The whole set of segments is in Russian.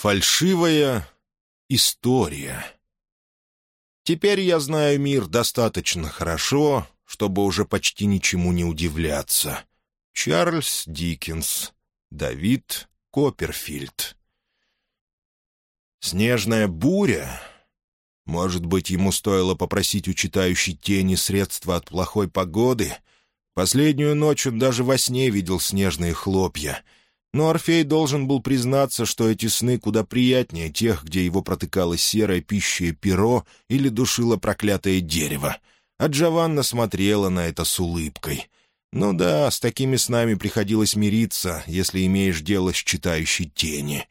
Фальшивая история. Теперь я знаю мир достаточно хорошо, чтобы уже почти ничему не удивляться. Чарльз Диккенс, Давид Копперфильд. Снежная буря. Может быть, ему стоило попросить у читающей тени средства от плохой погоды? Последнюю ночь он даже во сне видел снежные хлопья — но Орфей должен был признаться, что эти сны куда приятнее тех, где его протыкало серое пищее перо или душило проклятое дерево. А Джованна смотрела на это с улыбкой. Ну да, с такими снами приходилось мириться, если имеешь дело с читающей тени.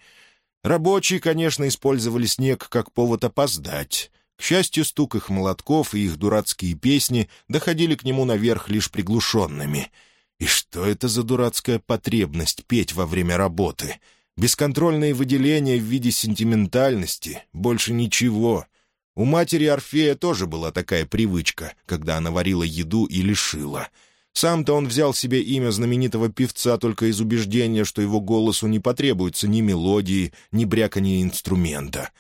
Рабочие, конечно, использовали снег как повод опоздать. К счастью, стук их молотков и их дурацкие песни доходили к нему наверх лишь приглушенными — и что это за дурацкая потребность петь во время работы? Бесконтрольные выделения в виде сентиментальности, больше ничего. У матери Орфея тоже была такая привычка, когда она варила еду или шила. Сам-то он взял себе имя знаменитого певца только из убеждения, что его голосу не потребуется ни мелодии, ни бряканья инструмента.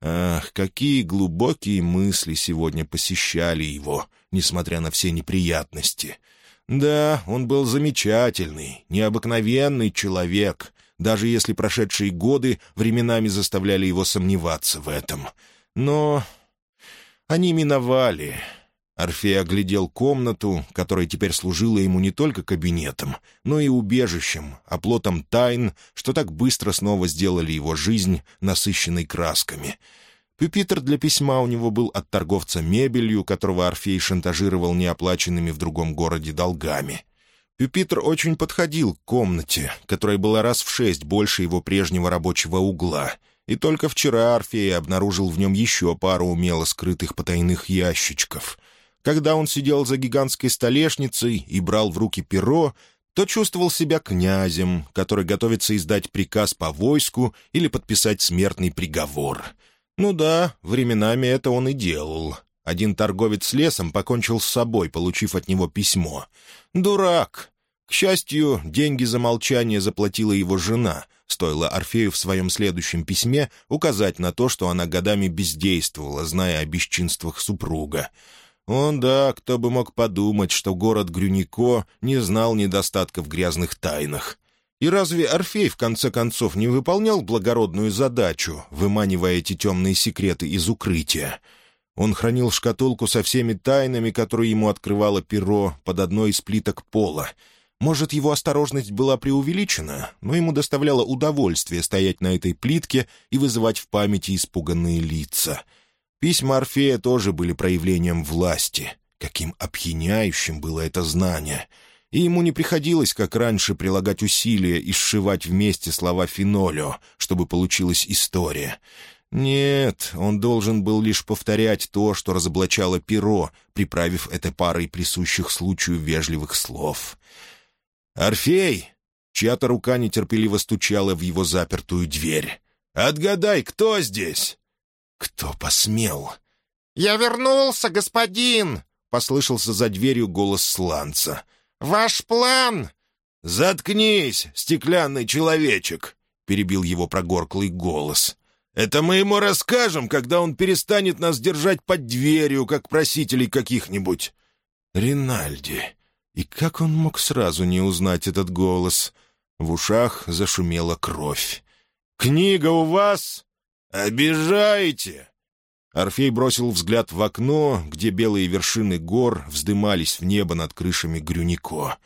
Ах, какие глубокие мысли сегодня посещали его, несмотря на все неприятности — да, он был замечательный, необыкновенный человек, даже если прошедшие годы временами заставляли его сомневаться в этом. Но они миновали. Орфей оглядел комнату, которая теперь служила ему не только кабинетом, но и убежищем, оплотом тайн, что так быстро снова сделали его жизнь насыщенной красками — Пюпитр для письма у него был от торговца мебелью, которого Орфей шантажировал неоплаченными в другом городе долгами. Пюпитр очень подходил к комнате, которая была раз в шесть больше его прежнего рабочего угла, и только вчера Орфей обнаружил в нем еще пару умело скрытых потайных ящичков. Когда он сидел за гигантской столешницей и брал в руки перо, то чувствовал себя князем, который готовится издать приказ по войску или подписать смертный приговор — ну да, временами это он и делал. Один торговец лесом покончил с собой, получив от него письмо. Дурак! К счастью, деньги за молчание заплатила его жена. Стоило Орфею в своем следующем письме указать на то, что она годами бездействовала, зная о бесчинствах супруга. Он, да, кто бы мог подумать, что город Грюнико не знал недостатков грязных тайнах. И разве Орфей, в конце концов, не выполнял благородную задачу, выманивая эти темные секреты из укрытия? Он хранил шкатулку со всеми тайнами, которые ему открывало перо под одной из плиток пола. Может, его осторожность была преувеличена, но ему доставляло удовольствие стоять на этой плитке и вызывать в памяти испуганные лица. Письма Орфея тоже были проявлением власти. Каким опьяняющим было это знание — и ему не приходилось, как раньше, прилагать усилия и сшивать вместе слова фенолио, чтобы получилась история. Нет, он должен был лишь повторять то, что разоблачало перо, приправив это парой присущих случаю вежливых слов. «Орфей!» — чья-то рука нетерпеливо стучала в его запертую дверь. «Отгадай, кто здесь?» «Кто посмел?» «Я вернулся, господин!» — послышался за дверью голос сланца — Ваш план...» «Заткнись, стеклянный человечек!» — перебил его прогорклый голос. «Это мы ему расскажем, когда он перестанет нас держать под дверью, как просителей каких-нибудь». Ринальди. И как он мог сразу не узнать этот голос? В ушах зашумела кровь. «Книга у вас? Обижаете!» Орфей бросил взгляд в окно, где белые вершины гор вздымались в небо над крышами Грюнико.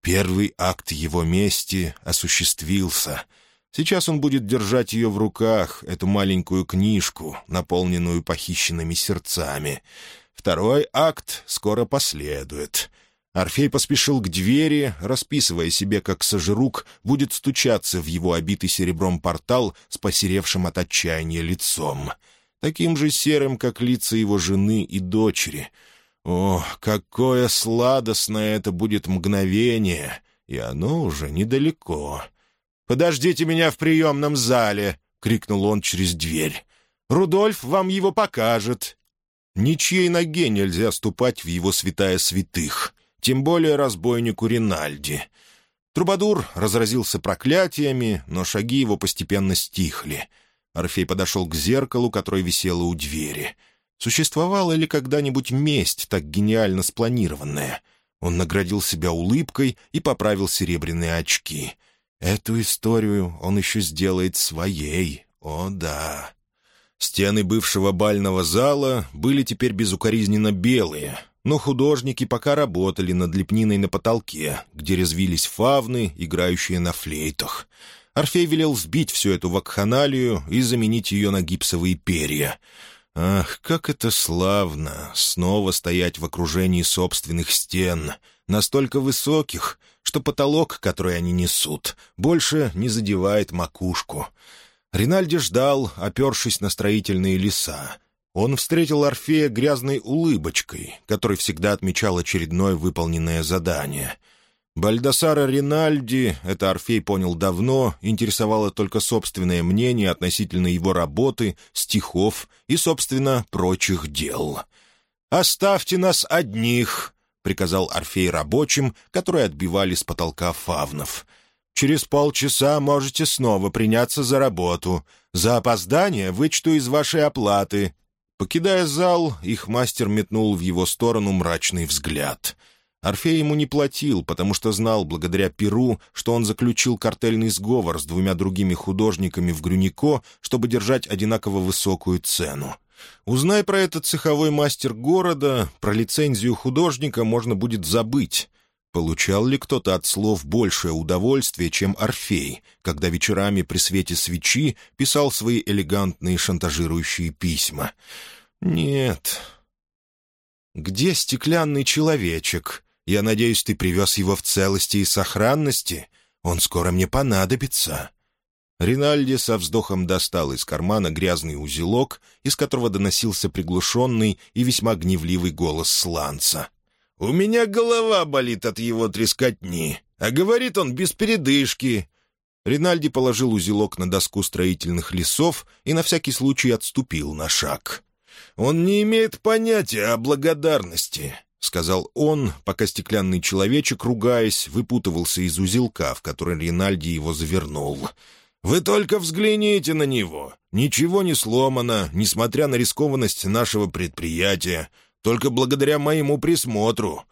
Первый акт его мести осуществился. Сейчас он будет держать ее в руках, эту маленькую книжку, наполненную похищенными сердцами. Второй акт скоро последует. Орфей поспешил к двери, расписывая себе, как сожрук будет стучаться в его обитый серебром портал с посеревшим от отчаяния лицом — таким же серым, как лица его жены и дочери. О, какое сладостное это будет мгновение! И оно уже недалеко. «Подождите меня в приемном зале!» — крикнул он через дверь. «Рудольф вам его покажет!» Ничьей ноге нельзя ступать в его святая святых, тем более разбойнику Ринальди. Трубадур разразился проклятиями, но шаги его постепенно стихли — Орфей подошел к зеркалу, которое висело у двери. Существовала ли когда-нибудь месть, так гениально спланированная? Он наградил себя улыбкой и поправил серебряные очки. Эту историю он еще сделает своей, о да. Стены бывшего бального зала были теперь безукоризненно белые, но художники пока работали над лепниной на потолке, где резвились фавны, играющие на флейтах. Орфей велел сбить всю эту вакханалию и заменить ее на гипсовые перья. Ах, как это славно — снова стоять в окружении собственных стен, настолько высоких, что потолок, который они несут, больше не задевает макушку. Ринальди ждал, опершись на строительные леса. Он встретил Орфея грязной улыбочкой, который всегда отмечал очередное выполненное задание. Бальдасара Ринальди, это Орфей понял давно, интересовало только собственное мнение относительно его работы, стихов и, собственно, прочих дел. «Оставьте нас одних», — приказал Орфей рабочим, которые отбивали с потолка фавнов. «Через полчаса можете снова приняться за работу. За опоздание вычту из вашей оплаты. Покидая зал, их мастер метнул в его сторону мрачный взгляд. Орфей ему не платил, потому что знал, благодаря Перу, что он заключил картельный сговор с двумя другими художниками в Грюнико, чтобы держать одинаково высокую цену. Узнай про этот цеховой мастер города, про лицензию художника можно будет забыть. Получал ли кто-то от слов большее удовольствие, чем Орфей, когда вечерами при свете свечи писал свои элегантные шантажирующие письма? Нет. «Где стеклянный человечек? Я надеюсь, ты привез его в целости и сохранности? Он скоро мне понадобится». Ринальди со вздохом достал из кармана грязный узелок, из которого доносился приглушенный и весьма гневливый голос сланца. У меня голова болит от его трескотни, а говорит он без передышки». Ринальди положил узелок на доску строительных лесов и на всякий случай отступил на шаг. «Он не имеет понятия о благодарности», — сказал он, пока стеклянный человечек, ругаясь, выпутывался из узелка, в который Ринальди его завернул. «Вы только взгляните на него. Ничего не сломано, несмотря на рискованность нашего предприятия. Только благодаря моему присмотру».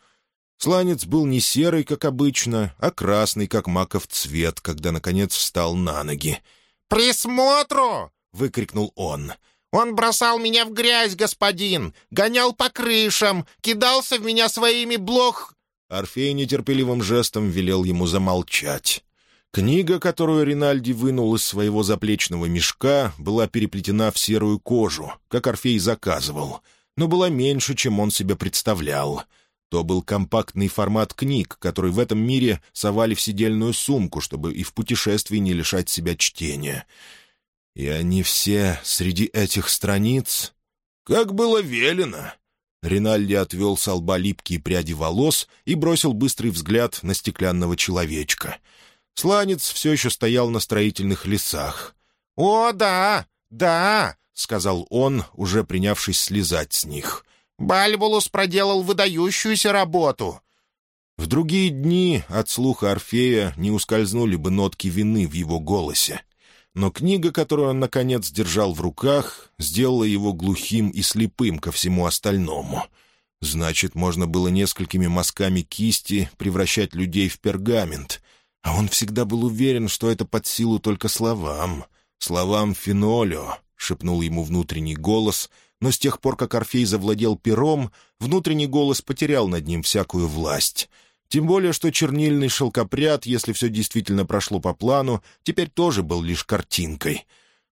Сланец был не серый, как обычно, а красный, как маков цвет, когда, наконец, встал на ноги. «Присмотру!» — выкрикнул он. «Он бросал меня в грязь, господин, гонял по крышам, кидался в меня своими блох...» Орфей нетерпеливым жестом велел ему замолчать. Книга, которую Ринальди вынул из своего заплечного мешка, была переплетена в серую кожу, как Орфей заказывал — но была меньше, чем он себе представлял. То был компактный формат книг, который в этом мире совали в сидельную сумку, чтобы и в путешествии не лишать себя чтения. И они все среди этих страниц... «Как было велено!» Ринальди отвел с лба липкие пряди волос и бросил быстрый взгляд на стеклянного человечка. Сланец все еще стоял на строительных лесах. «О, да, да!» — сказал он, уже принявшись слезать с них. «Бальбулус проделал выдающуюся работу». В другие дни от слуха Орфея не ускользнули бы нотки вины в его голосе. Но книга, которую он, наконец, держал в руках, сделала его глухим и слепым ко всему остальному. Значит, можно было несколькими мазками кисти превращать людей в пергамент. А он всегда был уверен, что это под силу только словам. Словам Фенолио, шепнул ему внутренний голос, но с тех пор, как Орфей завладел пером, внутренний голос потерял над ним всякую власть. Тем более, что чернильный шелкопряд, если все действительно прошло по плану, теперь тоже был лишь картинкой.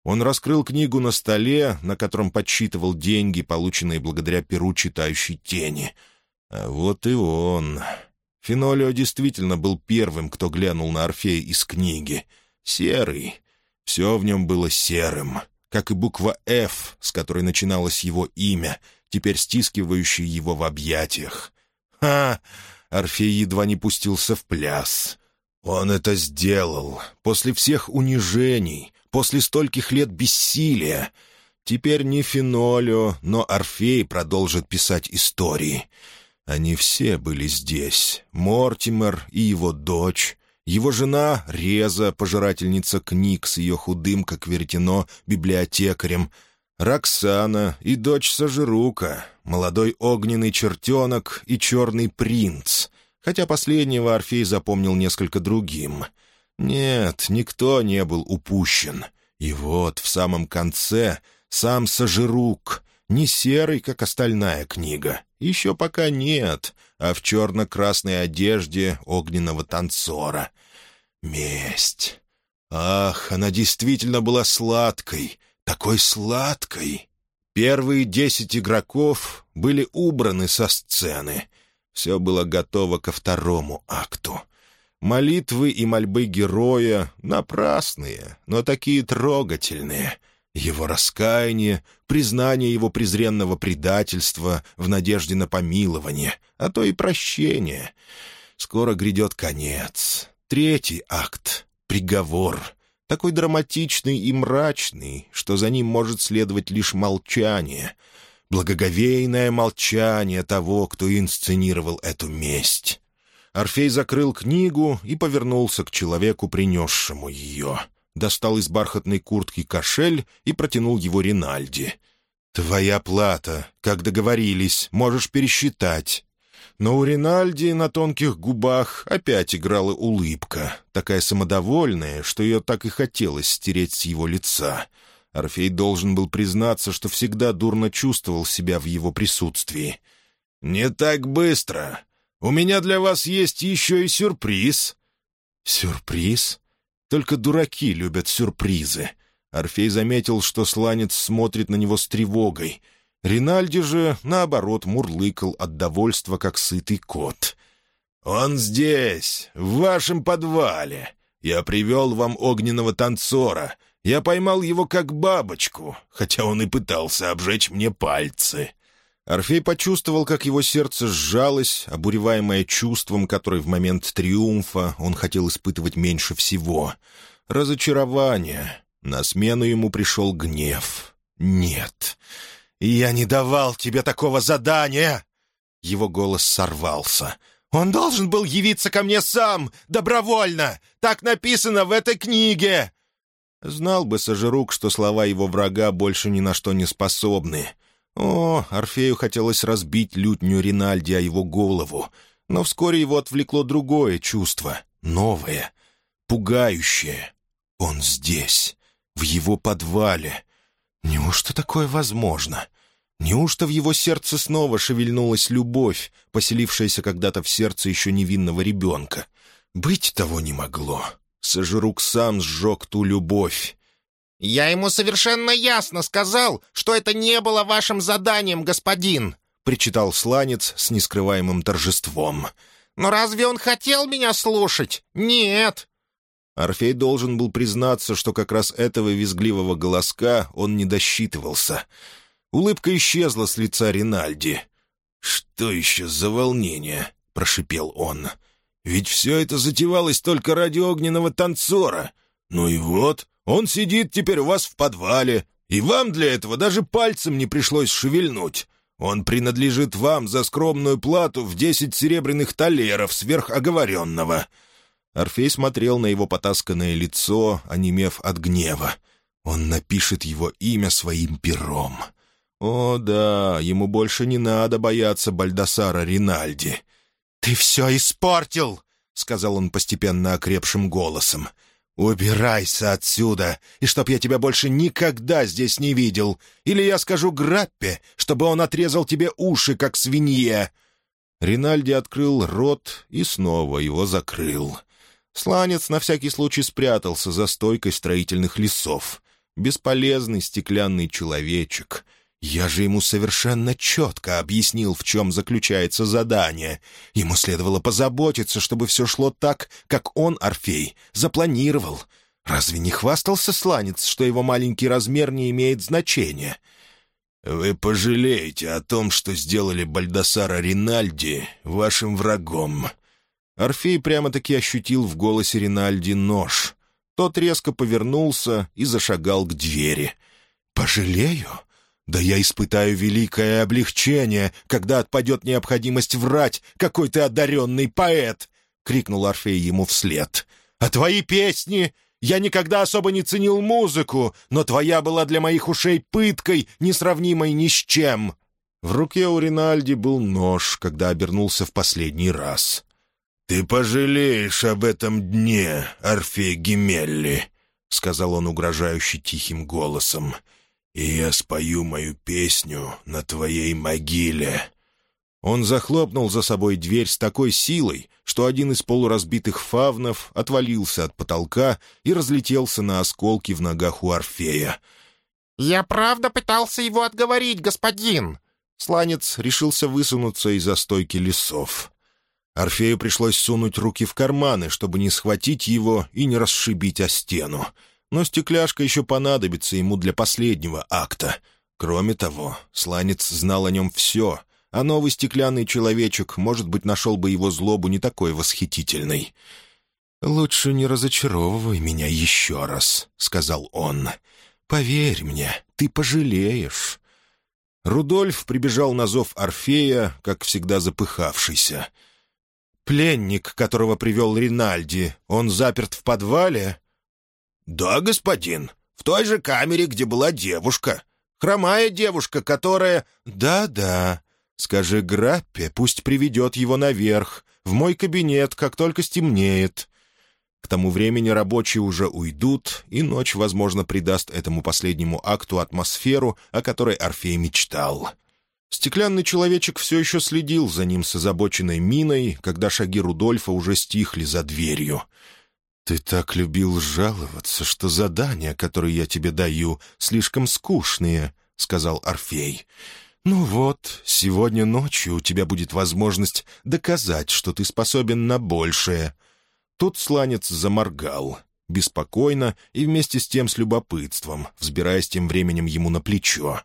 Он раскрыл книгу на столе, на котором подсчитывал деньги, полученные благодаря перу читающей тени. А вот и он. Фенолио действительно был первым, кто глянул на Орфея из книги. Серый. Все в нем было серым как и буква «Ф», с которой начиналось его имя, теперь стискивающее его в объятиях. «Ха!» — Орфей едва не пустился в пляс. «Он это сделал после всех унижений, после стольких лет бессилия. Теперь не Фенолио, но Орфей продолжит писать истории. Они все были здесь, Мортимер и его дочь, Его жена — Реза, пожирательница книг с ее худым, как веретено, библиотекарем, Роксана и дочь Сажирука, молодой огненный чертенок и черный принц, хотя последнего Орфей запомнил несколько другим. Нет, никто не был упущен. И вот в самом конце сам Сажирук, не серый, как остальная книга, еще пока нет, а в черно-красной одежде огненного танцора. Месть. Ах, она действительно была сладкой, такой сладкой. Первые десять игроков были убраны со сцены. Все было готово ко второму акту. Молитвы и мольбы героя напрасные, но такие трогательные — его раскаяние, признание его презренного предательства в надежде на помилование, а то и прощение. Скоро грядет конец. Третий акт — приговор. Такой драматичный и мрачный, что за ним может следовать лишь молчание. Благоговейное молчание того, кто инсценировал эту месть. Орфей закрыл книгу и повернулся к человеку, принесшему ее — достал из бархатной куртки кошель и протянул его Ринальди. «Твоя плата, как договорились, можешь пересчитать». Но у Ринальди на тонких губах опять играла улыбка, такая самодовольная, что ее так и хотелось стереть с его лица. Орфей должен был признаться, что всегда дурно чувствовал себя в его присутствии. «Не так быстро. У меня для вас есть еще и сюрприз». «Сюрприз?» Только дураки любят сюрпризы. Орфей заметил, что сланец смотрит на него с тревогой. Ринальди же, наоборот, мурлыкал от довольства, как сытый кот. «Он здесь, в вашем подвале. Я привел вам огненного танцора. Я поймал его как бабочку, хотя он и пытался обжечь мне пальцы». Орфей почувствовал, как его сердце сжалось, обуреваемое чувством, которое в момент триумфа он хотел испытывать меньше всего. Разочарование. На смену ему пришел гнев. «Нет, я не давал тебе такого задания!» Его голос сорвался. «Он должен был явиться ко мне сам, добровольно! Так написано в этой книге!» Знал бы Сажирук, что слова его врага больше ни на что не способны. О, Орфею хотелось разбить лютню Ринальди о его голову, но вскоре его отвлекло другое чувство, новое, пугающее. Он здесь, в его подвале. Неужто такое возможно? Неужто в его сердце снова шевельнулась любовь, поселившаяся когда-то в сердце еще невинного ребенка? Быть того не могло. Сожрук сам сжег ту любовь, «Я ему совершенно ясно сказал, что это не было вашим заданием, господин», — причитал сланец с нескрываемым торжеством. «Но разве он хотел меня слушать? Нет!» Орфей должен был признаться, что как раз этого визгливого голоска он не досчитывался. Улыбка исчезла с лица Ринальди. «Что еще за волнение?» — прошипел он. «Ведь все это затевалось только ради огненного танцора. Ну и вот, он сидит теперь у вас в подвале, и вам для этого даже пальцем не пришлось шевельнуть. Он принадлежит вам за скромную плату в десять серебряных талеров сверхоговоренного». Орфей смотрел на его потасканное лицо, онемев от гнева. Он напишет его имя своим пером. О, да, ему больше не надо бояться Бальдасара Ринальди. «Ты все испортил!» — сказал он постепенно окрепшим голосом. «Убирайся отсюда, и чтоб я тебя больше никогда здесь не видел. Или я скажу Граппе, чтобы он отрезал тебе уши, как свинье». Ринальди открыл рот и снова его закрыл. Сланец на всякий случай спрятался за стойкой строительных лесов. Бесполезный стеклянный человечек — я же ему совершенно четко объяснил, в чем заключается задание. Ему следовало позаботиться, чтобы все шло так, как он, Орфей, запланировал. Разве не хвастался сланец, что его маленький размер не имеет значения? «Вы пожалеете о том, что сделали Бальдасара Ринальди вашим врагом». Орфей прямо-таки ощутил в голосе Ринальди нож. Тот резко повернулся и зашагал к двери. «Пожалею? Да я испытаю великое облегчение, когда отпадет необходимость врать, какой ты одаренный поэт. крикнул Орфей ему вслед. «А твои песни? Я никогда особо не ценил музыку, но твоя была для моих ушей пыткой, несравнимой ни с чем». В руке у Ринальди был нож, когда обернулся в последний раз. «Ты пожалеешь об этом дне, Орфей Гемелли», — сказал он угрожающе тихим голосом. «И я спою мою песню на твоей могиле». Он захлопнул за собой дверь с такой силой, что один из полуразбитых фавнов отвалился от потолка и разлетелся на осколки в ногах у Орфея. «Я правда пытался его отговорить, господин!» Сланец решился высунуться из-за стойки лесов. Орфею пришлось сунуть руки в карманы, чтобы не схватить его и не расшибить о стену. Но стекляшка еще понадобится ему для последнего акта. Кроме того, Сланец знал о нем все, а новый стеклянный человечек, может быть, нашел бы его злобу не такой восхитительной. «Лучше не разочаровывай меня еще раз», — сказал он. «Поверь мне, ты пожалеешь». Рудольф прибежал на зов Орфея, как всегда запыхавшийся. «Пленник, которого привел Ринальди, он заперт в подвале?» «Да, господин, в той же камере, где была девушка. Хромая девушка, которая...» «Да-да. Скажи Граппе, пусть приведет его наверх, в мой кабинет, как только стемнеет. К тому времени рабочие уже уйдут, и ночь, возможно, придаст этому последнему акту атмосферу, о которой Орфей мечтал. Стеклянный человечек все еще следил за ним с озабоченной миной, когда шаги Рудольфа уже стихли за дверью. «Ты так любил жаловаться, что задания, которые я тебе даю, слишком скучные», — сказал Орфей. «Ну вот, сегодня ночью у тебя будет возможность доказать, что ты способен на большее. Тут сланец заморгал, беспокойно и вместе с тем с любопытством, взбираясь тем временем ему на плечо.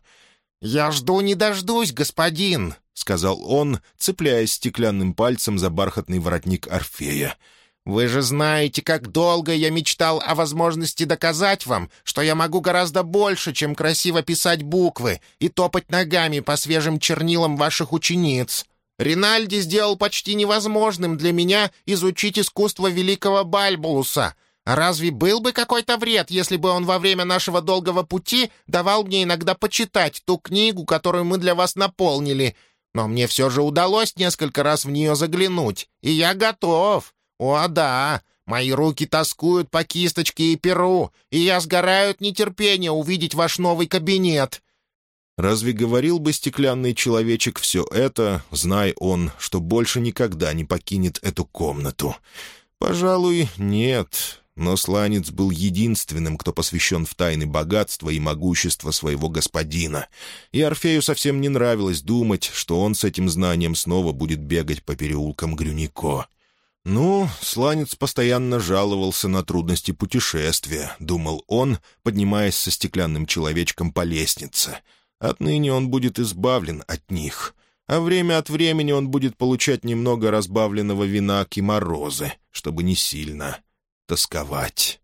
«Я жду не дождусь, господин», — сказал он, цепляясь стеклянным пальцем за бархатный воротник Орфея. «Вы же знаете, как долго я мечтал о возможности доказать вам, что я могу гораздо больше, чем красиво писать буквы и топать ногами по свежим чернилам ваших учениц. Ринальди сделал почти невозможным для меня изучить искусство великого Бальбулуса. Разве был бы какой-то вред, если бы он во время нашего долгого пути давал мне иногда почитать ту книгу, которую мы для вас наполнили? Но мне все же удалось несколько раз в нее заглянуть, и я готов. О, да, мои руки тоскуют по кисточке и перу, и я сгораю от нетерпения увидеть ваш новый кабинет». Разве говорил бы стеклянный человечек все это, зная он, что больше никогда не покинет эту комнату? Пожалуй, нет. Но сланец был единственным, кто посвящен в тайны богатства и могущества своего господина. И Орфею совсем не нравилось думать, что он с этим знанием снова будет бегать по переулкам Грюнико. «Ну, сланец постоянно жаловался на трудности путешествия», — думал он, поднимаясь со стеклянным человечком по лестнице — Отныне он будет избавлен от них, а время от времени он будет получать немного разбавленного вина киморозы, чтобы не сильно тосковать.